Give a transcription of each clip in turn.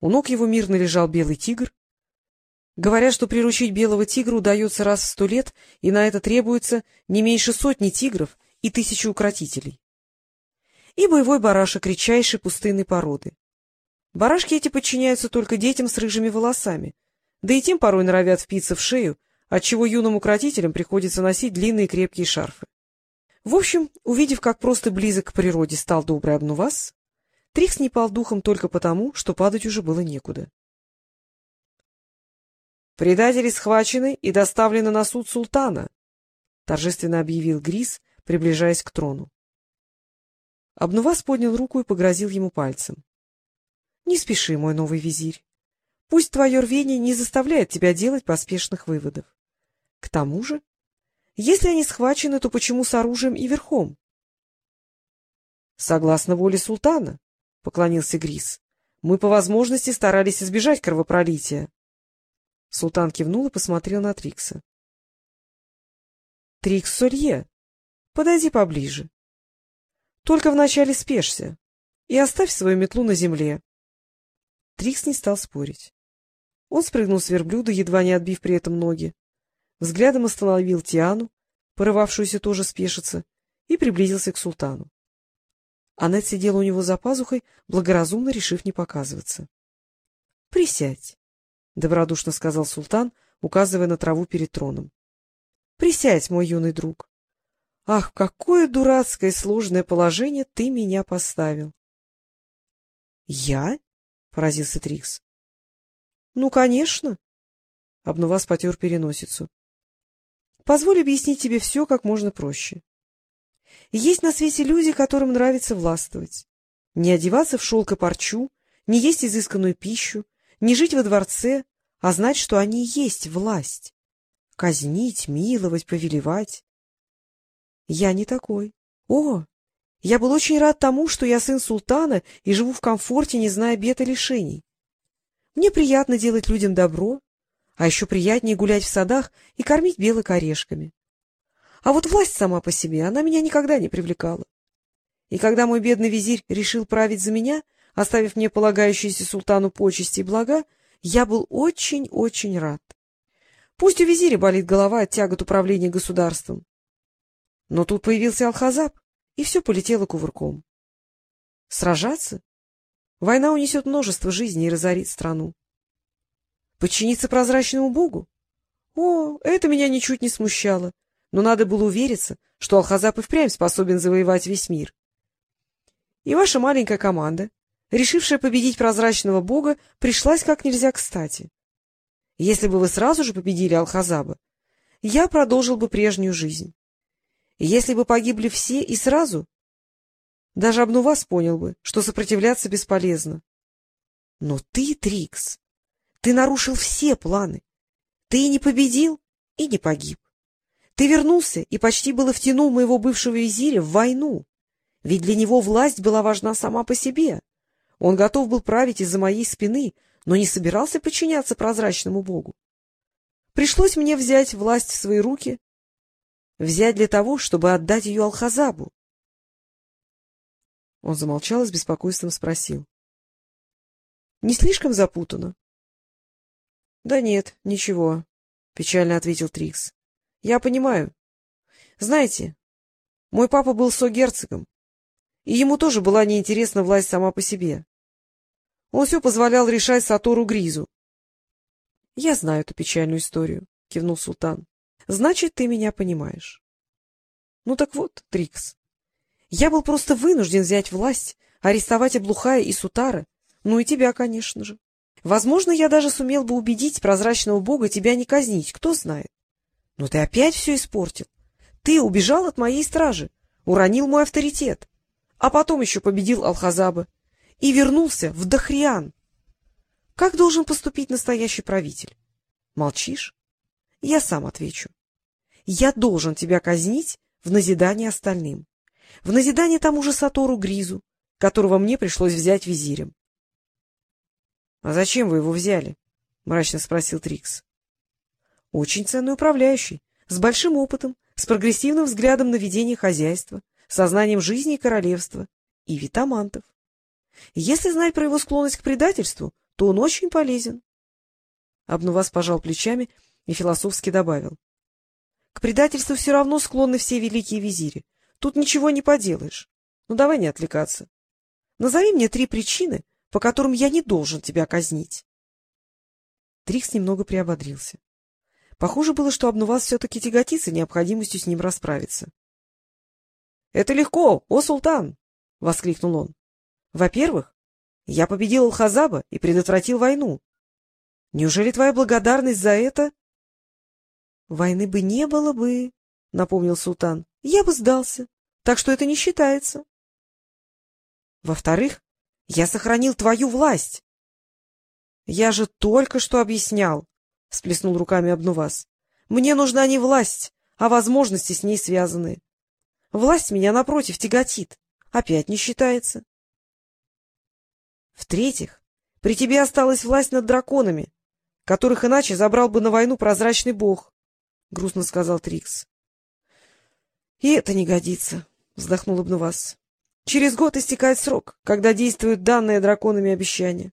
У ног его мирно лежал белый тигр. Говорят, что приручить белого тигра удается раз в сто лет, и на это требуется не меньше сотни тигров и тысячи укротителей. И боевой барашек редчайшей пустынной породы. Барашки эти подчиняются только детям с рыжими волосами, да и тем порой норовят впиться в шею, отчего юным укротителям приходится носить длинные крепкие шарфы. В общем, увидев, как просто близок к природе стал добрый обнувас, Трикс не пал духом только потому, что падать уже было некуда. — Предатели схвачены и доставлены на суд султана, — торжественно объявил Грис, приближаясь к трону. Обнувас поднял руку и погрозил ему пальцем. — Не спеши, мой новый визирь. Пусть твое рвение не заставляет тебя делать поспешных выводов. К тому же, если они схвачены, то почему с оружием и верхом? — Согласно воле султана, — поклонился Грис, — мы по возможности старались избежать кровопролития. Султан кивнул и посмотрел на Трикса. — Трикс Солье, подойди поближе. Только вначале спешься и оставь свою метлу на земле. Трикс не стал спорить. Он спрыгнул с верблюда, едва не отбив при этом ноги, взглядом остановил Тиану, порывавшуюся тоже спешиться, и приблизился к султану. Аннет сидела у него за пазухой, благоразумно решив не показываться. — Присядь, — добродушно сказал султан, указывая на траву перед троном. — Присядь, мой юный друг. Ах, какое дурацкое сложное положение ты меня поставил! — Я? — поразился Трикс. — Ну, конечно. Обнувас потер переносицу. — Позволь объяснить тебе все как можно проще. Есть на свете люди, которым нравится властвовать. Не одеваться в шелк и парчу, не есть изысканную пищу, не жить во дворце, а знать, что они есть власть. Казнить, миловать, повелевать. Я не такой. О, я был очень рад тому, что я сын султана и живу в комфорте, не зная бед и лишений. Мне приятно делать людям добро, а еще приятнее гулять в садах и кормить белок орешками. А вот власть сама по себе, она меня никогда не привлекала. И когда мой бедный визирь решил править за меня, оставив мне полагающиеся султану почести и блага, я был очень-очень рад. Пусть у визиря болит голова от тягот управления государством. Но тут появился Алхазаб, и все полетело кувырком. Сражаться? Война унесет множество жизней и разорит страну. Подчиниться прозрачному богу? О, это меня ничуть не смущало но надо было увериться, что Алхазап и впрямь способен завоевать весь мир. И ваша маленькая команда, решившая победить прозрачного бога, пришлась как нельзя кстати. Если бы вы сразу же победили Алхазаба, я продолжил бы прежнюю жизнь. Если бы погибли все и сразу, даже Обнувас понял бы, что сопротивляться бесполезно. Но ты, Трикс, ты нарушил все планы. Ты и не победил, и не погиб. Ты вернулся и почти было втянул моего бывшего визиря в войну, ведь для него власть была важна сама по себе. Он готов был править из-за моей спины, но не собирался подчиняться прозрачному богу. Пришлось мне взять власть в свои руки, взять для того, чтобы отдать ее Алхазабу. Он замолчал и с беспокойством спросил. — Не слишком запутано? — Да нет, ничего, — печально ответил Трикс. Я понимаю. Знаете, мой папа был согерцогом, и ему тоже была неинтересна власть сама по себе. Он все позволял решать Сатору Гризу. — Я знаю эту печальную историю, — кивнул султан. — Значит, ты меня понимаешь. — Ну так вот, Трикс, я был просто вынужден взять власть, арестовать Облухая и Сутара, ну и тебя, конечно же. Возможно, я даже сумел бы убедить прозрачного бога тебя не казнить, кто знает. Но ты опять все испортил. Ты убежал от моей стражи, уронил мой авторитет, а потом еще победил Алхазаба и вернулся в Дахриан. Как должен поступить настоящий правитель? Молчишь? Я сам отвечу. Я должен тебя казнить в назидание остальным. В назидание тому же Сатору Гризу, которого мне пришлось взять визирем. — А зачем вы его взяли? — мрачно спросил Трикс. Очень ценный управляющий, с большим опытом, с прогрессивным взглядом на ведение хозяйства, сознанием жизни и королевства и витамантов. Если знать про его склонность к предательству, то он очень полезен. Обнувас пожал плечами и философски добавил. — К предательству все равно склонны все великие визири. Тут ничего не поделаешь. Ну, давай не отвлекаться. Назови мне три причины, по которым я не должен тебя казнить. Трикс немного приободрился. Похоже было, что Обнувас все-таки тяготится необходимостью с ним расправиться. — Это легко, о султан! — воскликнул он. — Во-первых, я победил Алхазаба и предотвратил войну. Неужели твоя благодарность за это? — Войны бы не было бы, — напомнил султан. — Я бы сдался, так что это не считается. — Во-вторых, я сохранил твою власть. — Я же только что объяснял, — всплеснул руками Обнувас. — Мне нужна не власть, а возможности с ней связанные. Власть меня, напротив, тяготит. Опять не считается. В-третьих, при тебе осталась власть над драконами, которых иначе забрал бы на войну прозрачный бог, — грустно сказал Трикс. — И это не годится, — вздохнул Обнувас. — Через год истекает срок, когда действуют данные драконами обещания.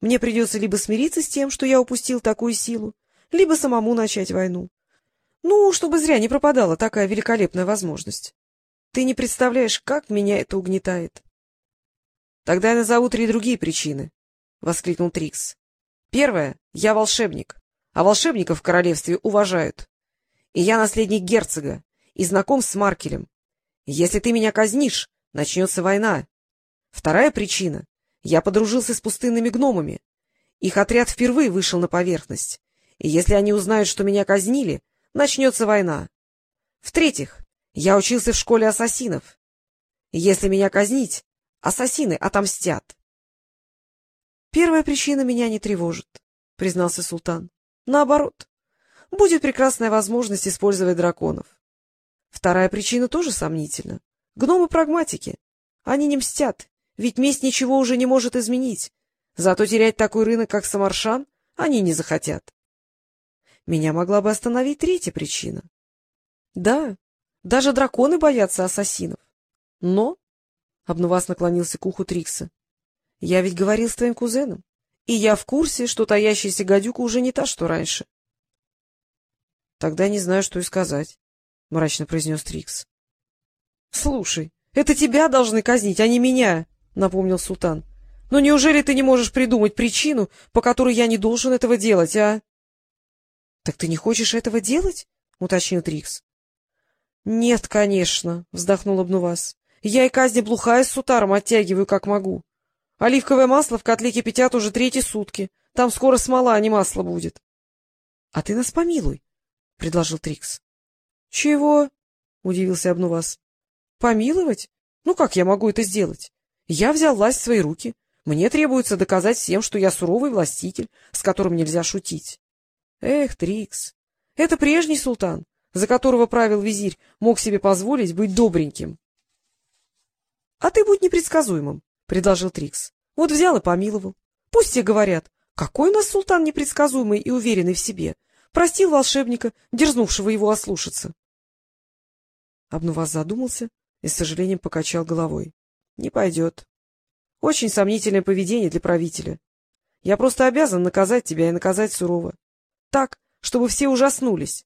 Мне придется либо смириться с тем, что я упустил такую силу, либо самому начать войну. Ну, чтобы зря не пропадала такая великолепная возможность. Ты не представляешь, как меня это угнетает. — Тогда я назову три другие причины, — воскликнул Трикс. — Первое — я волшебник, а волшебников в королевстве уважают. И я наследник герцога и знаком с Маркелем. Если ты меня казнишь, начнется война. Вторая причина я подружился с пустынными гномами. Их отряд впервые вышел на поверхность. И если они узнают, что меня казнили, начнется война. В-третьих, я учился в школе ассасинов. Если меня казнить, ассасины отомстят. — Первая причина меня не тревожит, — признался султан. — Наоборот, будет прекрасная возможность использовать драконов. Вторая причина тоже сомнительна. Гномы прагматики. Они не мстят ведь месть ничего уже не может изменить. Зато терять такой рынок, как Самаршан, они не захотят. Меня могла бы остановить третья причина. Да, даже драконы боятся ассасинов. Но, — Обнувас наклонился к уху Трикса, — я ведь говорил с твоим кузеном, и я в курсе, что таящаяся гадюка уже не та, что раньше. — Тогда не знаю, что и сказать, — мрачно произнес Трикс. — Слушай, это тебя должны казнить, а не меня, — напомнил султан. — Но неужели ты не можешь придумать причину, по которой я не должен этого делать, а? — Так ты не хочешь этого делать? — уточнил Трикс. — Нет, конечно, — вздохнул Обнувас. — Я и казни блухая с сутаром оттягиваю, как могу. Оливковое масло в котле кипятят уже третьи сутки. Там скоро смола, а не масло будет. — А ты нас помилуй, — предложил Трикс. — Чего? — удивился Обнувас. — Помиловать? Ну, как я могу это сделать? Я взял власть в свои руки. Мне требуется доказать всем, что я суровый властитель, с которым нельзя шутить. Эх, Трикс, это прежний султан, за которого правил визирь, мог себе позволить быть добреньким. — А ты будь непредсказуемым, — предложил Трикс. — Вот взял и помиловал. Пусть все говорят, какой у нас султан непредсказуемый и уверенный в себе. Простил волшебника, дерзнувшего его ослушаться. Обнуваз задумался и с сожалением покачал головой. Не пойдет. Очень сомнительное поведение для правителя. Я просто обязан наказать тебя и наказать сурово. Так, чтобы все ужаснулись.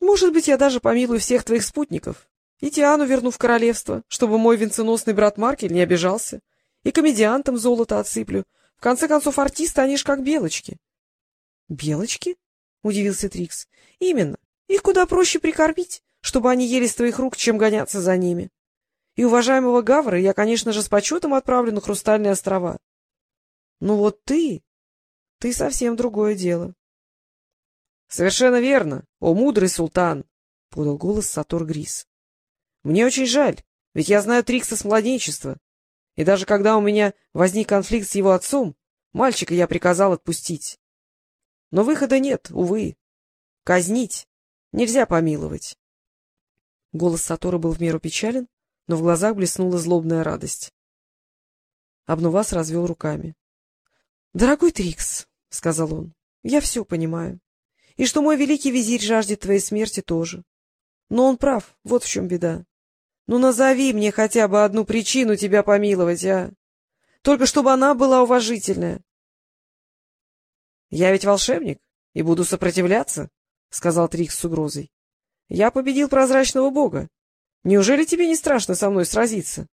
Может быть, я даже помилую всех твоих спутников. И Тиану верну в королевство, чтобы мой венценосный брат Маркель не обижался. И комедиантам золото отсыплю. В конце концов, артисты, они ж как белочки. — Белочки? — удивился Трикс. — Именно. Их куда проще прикормить, чтобы они ели с твоих рук, чем гоняться за ними. И уважаемого Гавра я, конечно же, с почетом отправлю на Хрустальные острова. Ну вот ты... ты совсем другое дело. — Совершенно верно, о мудрый султан! — подал голос Сатур Грис. — Мне очень жаль, ведь я знаю Трикса с младенчества. И даже когда у меня возник конфликт с его отцом, мальчика я приказал отпустить. Но выхода нет, увы. Казнить нельзя помиловать. Голос Сатора был в меру печален, но в глазах блеснула злобная радость. Обнувас развел руками. — Дорогой Трикс, — сказал он, — я все понимаю. И что мой великий визирь жаждет твоей смерти тоже. Но он прав, вот в чем беда. Ну, назови мне хотя бы одну причину тебя помиловать, а? Только чтобы она была уважительная. Я ведь волшебник и буду сопротивляться, — сказал Трикс с угрозой. — Я победил прозрачного бога. Неужели тебе не страшно со мной сразиться?